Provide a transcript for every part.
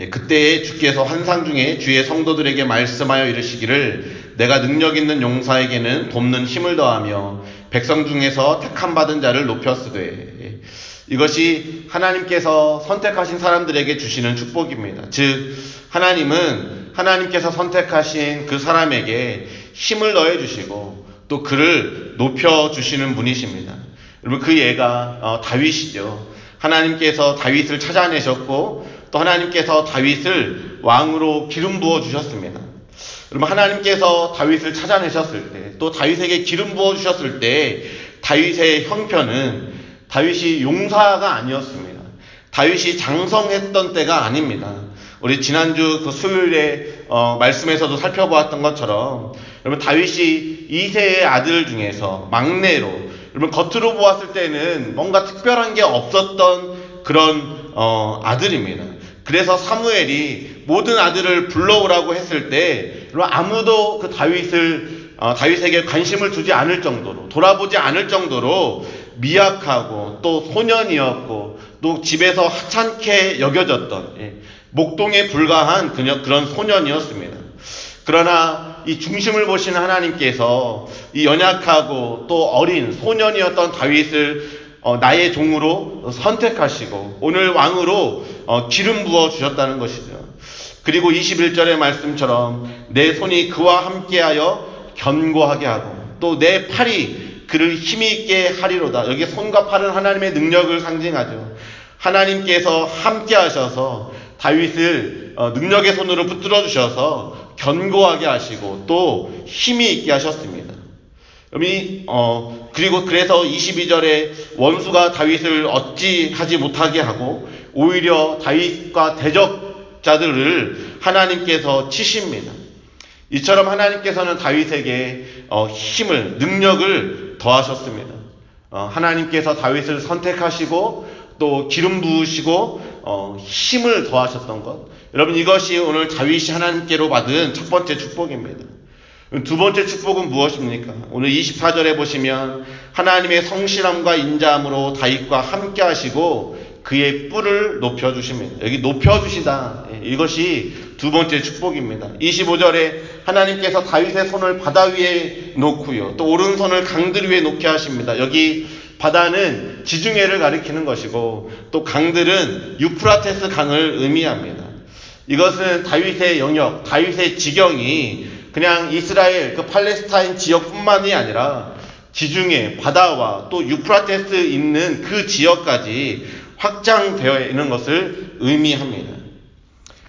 예, 그때에 주께서 환상 중에 주의 성도들에게 말씀하여 이르시기를 내가 능력 있는 용사에게는 돕는 힘을 더하며 백성 중에서 택함 받은 자를 높였으되 예, 이것이 하나님께서 선택하신 사람들에게 주시는 축복입니다. 즉 하나님은 하나님께서 선택하신 그 사람에게 힘을 더해 주시고 또 그를 높여 주시는 분이십니다. 여러분 그 예가 어, 다윗이죠. 하나님께서 다윗을 찾아내셨고 또 하나님께서 다윗을 왕으로 기름 부어 주셨습니다. 여러분 하나님께서 다윗을 찾아내셨을 때 또 다윗에게 기름 부어 주셨을 때 다윗의 형편은 다윗이 용사가 아니었습니다. 다윗이 장성했던 때가 아닙니다. 우리 지난주 그 수요일에 어, 말씀에서도 살펴보았던 것처럼 여러분 다윗이 이세의 아들 중에서 막내로 여러분 겉으로 보았을 때는 뭔가 특별한 게 없었던 그런 어, 아들입니다. 그래서 사무엘이 모든 아들을 불러오라고 했을 때 아무도 그 다윗을 어, 다윗에게 관심을 두지 않을 정도로 돌아보지 않을 정도로 미약하고 또 소년이었고 또 집에서 하찮게 여겨졌던 예, 목동에 불과한 그녀, 그런 소년이었습니다. 그러나 이 중심을 보시는 하나님께서 이 연약하고 또 어린 소년이었던 다윗을 어, 나의 종으로 선택하시고 오늘 왕으로 어, 기름 부어 주셨다는 것이죠. 그리고 21절의 말씀처럼 내 손이 그와 함께하여 견고하게 하고 또 내 팔이 그를 힘있게 하리로다. 여기 손과 팔은 하나님의 능력을 상징하죠. 하나님께서 함께 하셔서 다윗을 어, 능력의 손으로 붙들어 주셔서 견고하게 하시고 또 힘이 있게 하셨습니다. 이, 어, 그리고 그래서 22절에 원수가 다윗을 어찌 하지 못하게 하고 오히려 다윗과 대적자들을 하나님께서 치십니다. 이처럼 하나님께서는 다윗에게 어, 힘을, 능력을 더하셨습니다. 어, 하나님께서 다윗을 선택하시고 또 기름 부으시고 어, 힘을 더하셨던 것. 여러분 이것이 오늘 다윗이 하나님께로 받은 첫 번째 축복입니다. 두 번째 축복은 무엇입니까? 오늘 24절에 보시면 하나님의 성실함과 인자함으로 다윗과 함께 하시고 그의 뿔을 높여 주십니다. 여기 높여 주시다. 예, 이것이 두 번째 축복입니다. 25절에 하나님께서 다윗의 손을 바다 위에 놓고요. 또 오른손을 강들 위에 놓게 하십니다. 여기 바다는 지중해를 가리키는 것이고 또 강들은 유프라테스 강을 의미합니다. 이것은 다윗의 영역, 다윗의 지경이 그냥 이스라엘 그 팔레스타인 지역뿐만이 아니라 지중해 바다와 또 유프라테스 있는 그 지역까지 확장되어 있는 것을 의미합니다.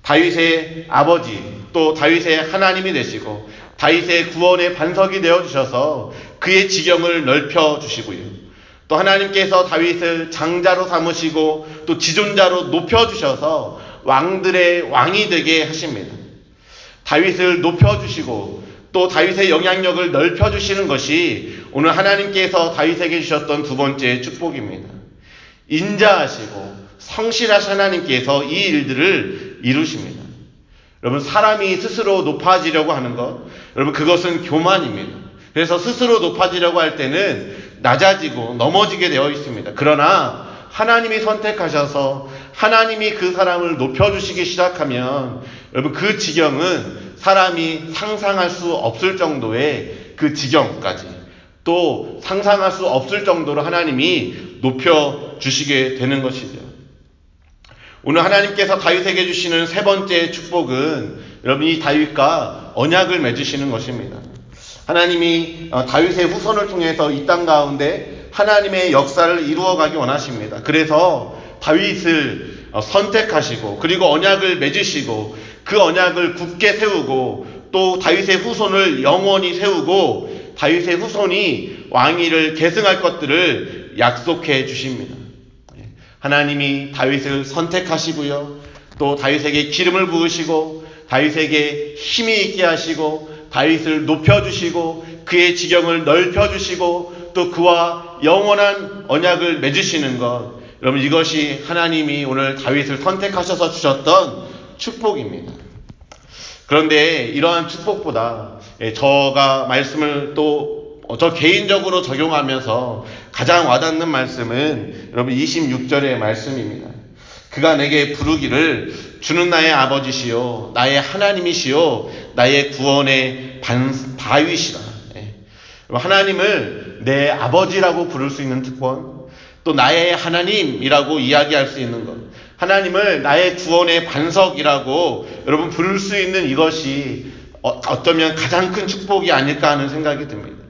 다윗의 아버지 또 다윗의 하나님이 되시고 다윗의 구원의 반석이 되어 주셔서 그의 지경을 넓혀 주시고요. 또 하나님께서 다윗을 장자로 삼으시고 또 지존자로 높여 주셔서 왕들의 왕이 되게 하십니다. 다윗을 높여주시고 또 다윗의 영향력을 넓혀주시는 것이 오늘 하나님께서 다윗에게 주셨던 두 번째 축복입니다. 인자하시고 성실하신 하나님께서 이 일들을 이루십니다. 여러분, 사람이 스스로 높아지려고 하는 것, 여러분, 그것은 교만입니다. 그래서 스스로 높아지려고 할 때는 낮아지고 넘어지게 되어 있습니다. 그러나 하나님이 선택하셔서 하나님이 그 사람을 높여주시기 시작하면 여러분 그 지경은 사람이 상상할 수 없을 정도의 그 지경까지 또 상상할 수 없을 정도로 하나님이 높여 주시게 되는 것이죠. 오늘 하나님께서 다윗에게 주시는 세 번째 축복은 여러분이 다윗과 언약을 맺으시는 것입니다. 하나님이 어, 다윗의 후손을 통해서 이 땅 가운데 하나님의 역사를 이루어가기 원하십니다. 그래서 다윗을 어, 선택하시고 그리고 언약을 맺으시고 그 언약을 굳게 세우고 또 다윗의 후손을 영원히 세우고 다윗의 후손이 왕위를 계승할 것들을 약속해 주십니다. 예. 하나님이 다윗을 선택하시고요. 또 다윗에게 기름을 부으시고 다윗에게 힘이 있게 하시고 다윗을 높여 주시고 그의 지경을 넓혀 주시고 또 그와 영원한 언약을 맺으시는 것 여러분 이것이 하나님이 오늘 다윗을 선택하셔서 주셨던 축복입니다. 그런데 이러한 축복보다 예, 저가 말씀을 또 저 개인적으로 적용하면서 가장 와닿는 말씀은 여러분 26절의 말씀입니다. 그가 내게 부르기를 주는 나의 아버지시요 나의 하나님이시요 나의 구원의 반, 바위시라. 예. 하나님을 내 아버지라고 부를 수 있는 특권, 또 나의 하나님이라고 이야기할 수 있는 것, 하나님을 나의 구원의 반석이라고 여러분 부를 수 있는 이것이 어, 어쩌면 가장 큰 축복이 아닐까 하는 생각이 듭니다.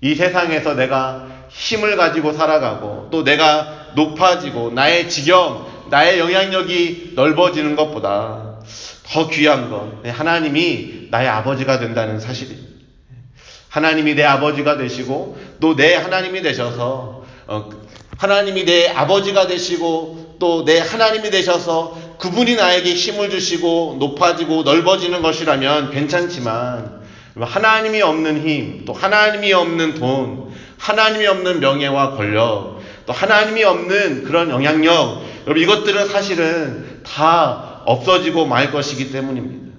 이 세상에서 내가 힘을 가지고 살아가고 또 내가 높아지고 나의 지경, 나의 영향력이 넓어지는 것보다 더 귀한 것, 하나님이 나의 아버지가 된다는 사실입니다. 하나님이 내 아버지가 되시고 또 내 하나님이 되셔서 어, 하나님이 내 아버지가 되시고 또 내 하나님이 되셔서 그분이 나에게 힘을 주시고 높아지고 넓어지는 것이라면 괜찮지만 하나님이 없는 힘, 또 하나님이 없는 돈, 하나님이 없는 명예와 권력, 또 하나님이 없는 그런 영향력, 여러분 이것들은 사실은 다 없어지고 말 것이기 때문입니다.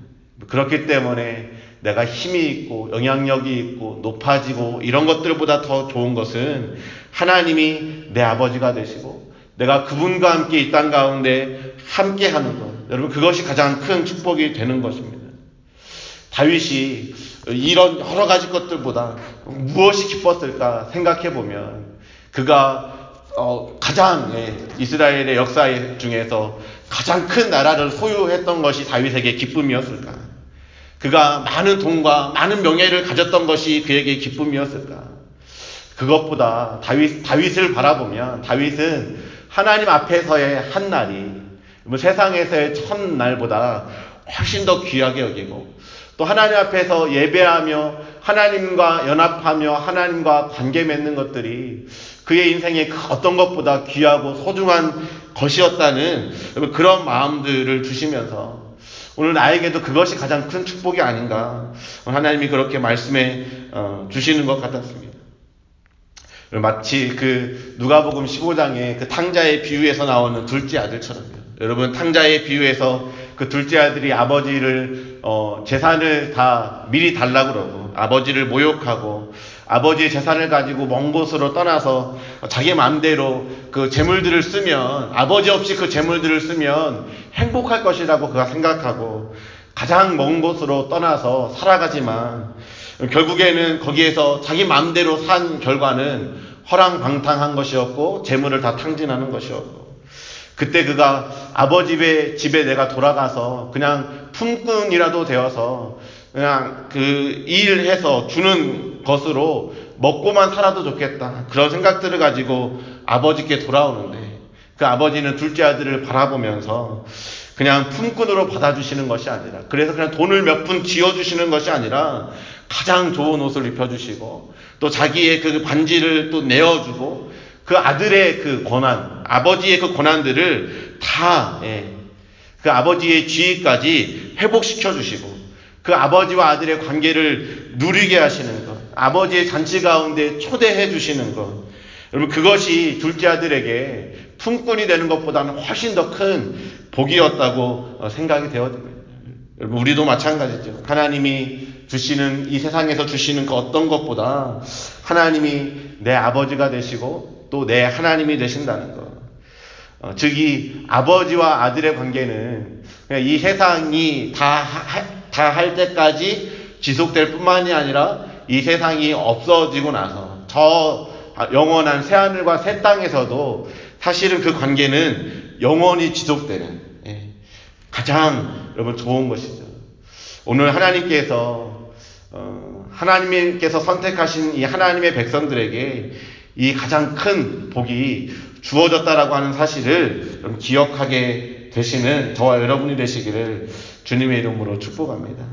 그렇기 때문에 내가 힘이 있고 영향력이 있고 높아지고 이런 것들보다 더 좋은 것은 하나님이 내 아버지가 되시고 내가 그분과 함께 이 땅 가운데 함께 하는 것. 여러분 그것이 가장 큰 축복이 되는 것입니다. 다윗이 이런 여러 가지 것들보다 무엇이 기뻤을까 생각해 보면 그가 어, 가장 예, 이스라엘의 역사 중에서 가장 큰 나라를 소유했던 것이 다윗에게 기쁨이었을까? 그가 많은 돈과 많은 명예를 가졌던 것이 그에게 기쁨이었을까? 그것보다 다윗, 다윗을 바라보면 다윗은 하나님 앞에서의 한 날이 뭐 세상에서의 첫날보다 훨씬 더 귀하게 여기고 또 하나님 앞에서 예배하며 하나님과 연합하며 하나님과 관계 맺는 것들이 그의 인생에 그 어떤 것보다 귀하고 소중한 것이었다는 그런 마음들을 주시면서 오늘 나에게도 그것이 가장 큰 축복이 아닌가 하나님이 그렇게 말씀해 어, 주시는 것 같았습니다. 마치 그 누가복음 15장의 그 탕자의 비유에서 나오는 둘째 아들처럼요. 여러분 탕자의 비유에서 그 둘째 아들이 아버지를 어, 재산을 다 미리 달라고 그러고 아버지를 모욕하고 아버지의 재산을 가지고 먼 곳으로 떠나서 자기 마음대로 그 재물들을 쓰면 아버지 없이 그 재물들을 쓰면 행복할 것이라고 그가 생각하고 가장 먼 곳으로 떠나서 살아가지만 결국에는 거기에서 자기 마음대로 산 결과는 허랑방탕한 것이었고 재물을 다 탕진하는 것이었고 그때 그가 아버지의 집에 내가 돌아가서 그냥 품꾼이라도 되어서 그냥 그 일해서 주는 것으로 먹고만 살아도 좋겠다. 그런 생각들을 가지고 아버지께 돌아오는데 그 아버지는 둘째 아들을 바라보면서 그냥 품꾼으로 받아주시는 것이 아니라 그래서 그냥 돈을 몇 푼 쥐어주시는 것이 아니라 가장 좋은 옷을 입혀주시고 또 자기의 그 반지를 또 내어주고 그 아들의 그 권한, 아버지의 그 권한들을 다, 예, 그 아버지의 지위까지 회복시켜 주시고, 그 아버지와 아들의 관계를 누리게 하시는 것, 아버지의 잔치 가운데 초대해 주시는 것, 여러분 그것이 둘째 아들에게 품꾼이 되는 것보다는 훨씬 더 큰 복이었다고 어, 생각이 되어집니다. 여러분 우리도 마찬가지죠. 하나님이 주시는 이 세상에서 주시는 그 어떤 것보다 하나님이 내 아버지가 되시고 또 내 하나님이 되신다는 것. 어, 즉 이 아버지와 아들의 관계는 이 세상이 다 다 할 때까지 지속될 뿐만이 아니라 이 세상이 없어지고 나서 저 영원한 새 하늘과 새 땅에서도 사실은 그 관계는 영원히 지속되는 예, 가장 여러분 좋은 것이죠. 오늘 하나님께서 어, 하나님께서 선택하신 이 하나님의 백성들에게 이 가장 큰 복이 주어졌다라고 하는 사실을 기억하게 되시는 저와 여러분이 되시기를 주님의 이름으로 축복합니다.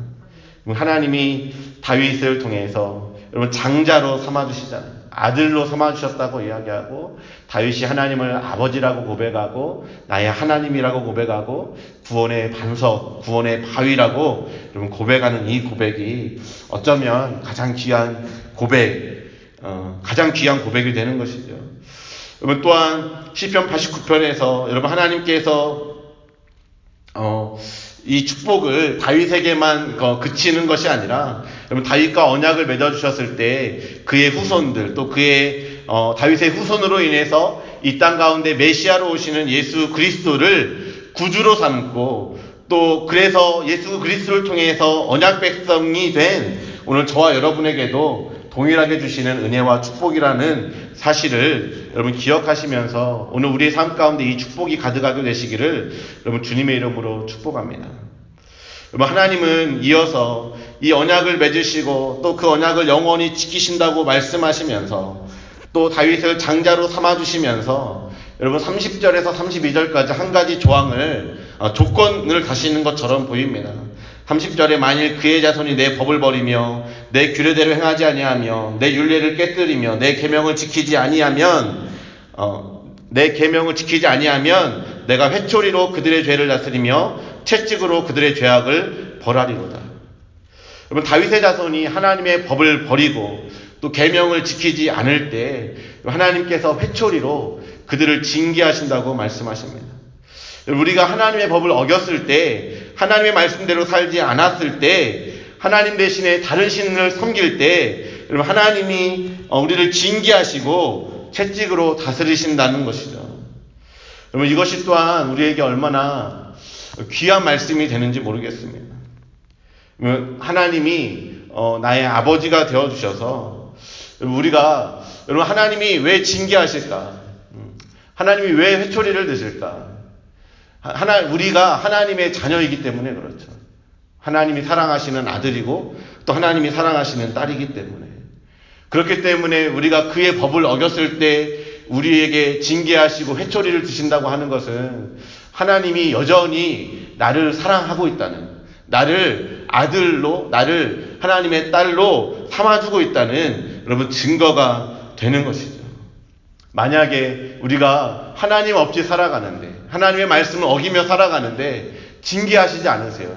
하나님이 다윗을 통해서 여러분 장자로 삼아주시잖아요. 아들로 삼아주셨다고 이야기하고 다윗이 하나님을 아버지라고 고백하고 나의 하나님이라고 고백하고 구원의 반석, 구원의 바위라고 여러분 고백하는 이 고백이 어쩌면 가장 귀한 고백, 어, 가장 귀한 고백이 되는 것이죠. 여러분 또한 시편 89편에서 여러분 하나님께서 어, 이 축복을 다윗에게만 어, 그치는 것이 아니라 여러분 다윗과 언약을 맺어 주셨을 때 그의 후손들 또 그의 어, 다윗의 후손으로 인해서 이 땅 가운데 메시아로 오시는 예수 그리스도를 구주로 삼고 또 그래서 예수 그리스도를 통해서 언약 백성이 된 오늘 저와 여러분에게도 동일하게 주시는 은혜와 축복이라는 사실을 여러분 기억하시면서 오늘 우리의 삶 가운데 이 축복이 가득하게 되시기를 여러분 주님의 이름으로 축복합니다. 여러분 하나님은 이어서 이 언약을 맺으시고 또 그 언약을 영원히 지키신다고 말씀하시면서 또 다윗을 장자로 삼아 주시면서 여러분 30절에서 32절까지 한 가지 조항을 어, 조건을 다시는 것처럼 보입니다. 30절에 만일 그의 자손이 내 법을 버리며 내 규례대로 행하지 아니하며 내 윤례를 깨뜨리며 내 계명을 지키지 아니하면 어, 내 계명을 지키지 아니하면 내가 회초리로 그들의 죄를 다스리며 채찍으로 그들의 죄악을 벌하리로다. 여러분 다윗의 자손이 하나님의 법을 버리고 또 계명을 지키지 않을 때 하나님께서 회초리로 그들을 징계하신다고 말씀하십니다. 우리가 하나님의 법을 어겼을 때 하나님의 말씀대로 살지 않았을 때 하나님 대신에 다른 신을 섬길 때 여러분 하나님이 어, 우리를 징계하시고 채찍으로 다스리신다는 것이죠. 여러분 이것이 또한 우리에게 얼마나 귀한 말씀이 되는지 모르겠습니다. 하나님이 어, 나의 아버지가 되어 주셔서 우리가 여러분 하나님이 왜 징계하실까? 음, 하나님이 왜 회초리를 드실까? 하나 우리가 하나님의 자녀이기 때문에 그렇죠. 하나님이 사랑하시는 아들이고 또 하나님이 사랑하시는 딸이기 때문에 그렇기 때문에 우리가 그의 법을 어겼을 때 우리에게 징계하시고 회초리를 드신다고 하는 것은 하나님이 여전히 나를 사랑하고 있다는 나를 아들로 나를 하나님의 딸로 삼아주고 있다는 여러분 증거가 되는 것이죠. 만약에 우리가 하나님 없이 살아가는데 하나님의 말씀을 어기며 살아가는데 징계하시지 않으세요.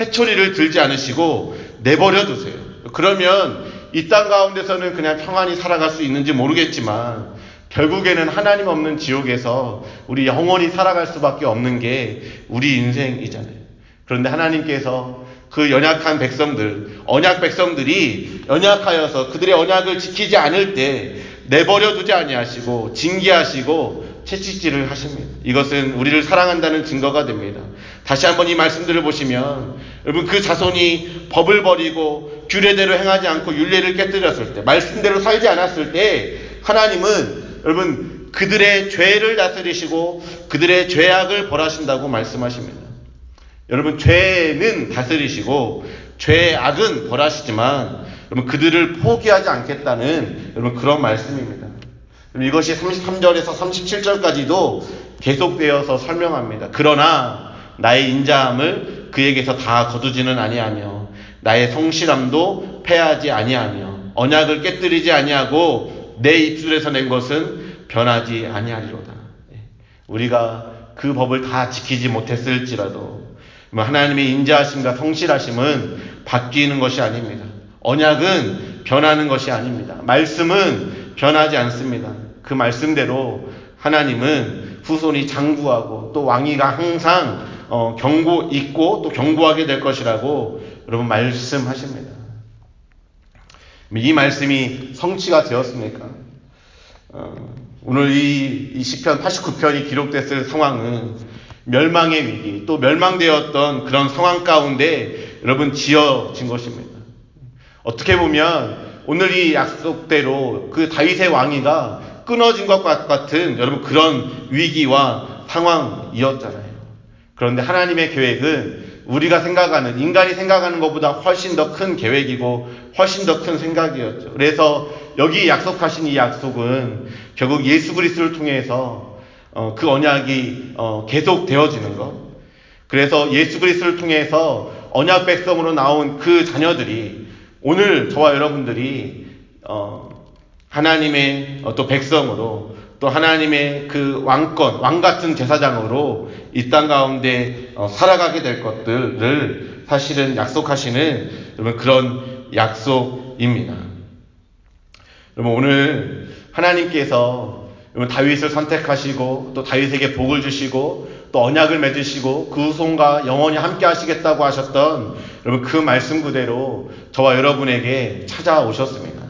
회초리를 들지 않으시고 내버려 두세요. 그러면 이 땅 가운데서는 그냥 평안히 살아갈 수 있는지 모르겠지만 결국에는 하나님 없는 지옥에서 우리 영원히 살아갈 수밖에 없는 게 우리 인생이잖아요. 그런데 하나님께서 그 연약한 백성들, 언약 백성들이 연약하여서 그들의 언약을 지키지 않을 때 내버려 두지 아니하시고 징계하시고 채찍질을 하십니다. 이것은 우리를 사랑한다는 증거가 됩니다. 다시 한번 이 말씀들을 보시면 여러분 그 자손이 법을 버리고 규례대로 행하지 않고 윤례를 깨뜨렸을 때 말씀대로 살지 않았을 때 하나님은 여러분 그들의 죄를 다스리시고 그들의 죄악을 벌하신다고 말씀하십니다. 여러분 죄는 다스리시고 죄악은 벌하시지만 여러분 그들을 포기하지 않겠다는 여러분 그런 말씀입니다. 이것이 33절에서 37절까지도 계속되어서 설명합니다. 그러나 나의 인자함을 그에게서 다 거두지는 아니하며 나의 성실함도 패하지 아니하며 언약을 깨뜨리지 아니하고 내 입술에서 낸 것은 변하지 아니하리로다. 예. 우리가 그 법을 다 지키지 못했을지라도 뭐 하나님의 인자하심과 성실하심은 바뀌는 것이 아닙니다. 언약은 변하는 것이 아닙니다. 말씀은 변하지 않습니다. 그 말씀대로 하나님은 후손이 장구하고 또 왕위가 항상 어, 경고 있고 또 경고하게 될 것이라고 여러분 말씀하십니다. 이 말씀이 성취가 되었습니까? 어, 오늘 이, 이 시편 89편이 기록됐을 상황은 멸망의 위기 또 멸망되었던 그런 상황 가운데 여러분 지어진 것입니다. 어떻게 보면 오늘 이 약속대로 그 다윗의 왕위가 끊어진 것 같은 여러분 그런 위기와 상황이었잖아요. 그런데 하나님의 계획은 우리가 생각하는 인간이 생각하는 것보다 훨씬 더 큰 계획이고 훨씬 더 큰 생각이었죠. 그래서 여기 약속하신 이 약속은 결국 예수 그리스도를 통해서 어, 그 언약이 어, 계속 되어지는 것. 그래서 예수 그리스도를 통해서 언약 백성으로 나온 그 자녀들이 오늘 저와 여러분들이 어, 하나님의 어, 또 백성으로 또 하나님의 그 왕권, 왕 같은 제사장으로 이 땅 가운데 어, 살아가게 될 것들을 사실은 약속하시는 여러분 그런 약속입니다. 여러분 오늘 하나님께서 여러분 다윗을 선택하시고 또 다윗에게 복을 주시고 또 언약을 맺으시고 그 후손과 영원히 함께 하시겠다고 하셨던 여러분 그 말씀 그대로 저와 여러분에게 찾아오셨습니다.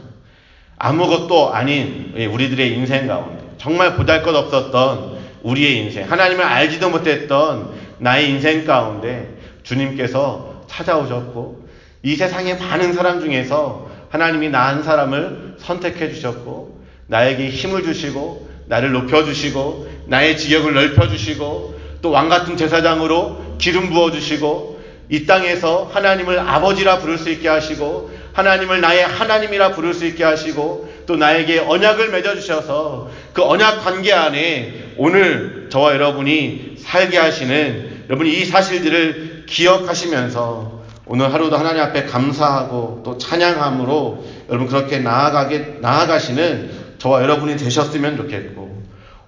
아무것도 아닌 우리들의 인생 가운데 정말 보잘 것 없었던 우리의 인생 하나님을 알지도 못했던 나의 인생 가운데 주님께서 찾아오셨고 이 세상의 많은 사람 중에서 하나님이 나 한 사람을 선택해 주셨고 나에게 힘을 주시고 나를 높여 주시고 나의 지역을 넓혀 주시고 또 왕 같은 제사장으로 기름 부어 주시고 이 땅에서 하나님을 아버지라 부를 수 있게 하시고 하나님을 나의 하나님이라 부를 수 있게 하시고 또 나에게 언약을 맺어 주셔서 그 언약 관계 안에 오늘 저와 여러분이 살게 하시는 여러분이 이 사실들을 기억하시면서 오늘 하루도 하나님 앞에 감사하고 또 찬양함으로 여러분 그렇게 나아가게 나아가시는 저와 여러분이 되셨으면 좋겠고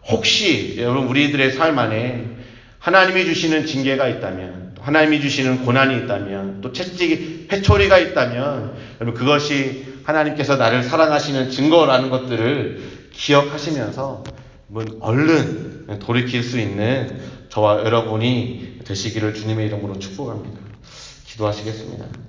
혹시 여러분 우리들의 삶 안에 하나님이 주시는 징계가 있다면 하나님이 주시는 고난이 있다면 또 채찍이 회초리가 있다면 여러분 그것이 하나님께서 나를 사랑하시는 증거라는 것들을 기억하시면서 얼른 돌이킬 수 있는 저와 여러분이 되시기를 주님의 이름으로 축복합니다. 기도하시겠습니다.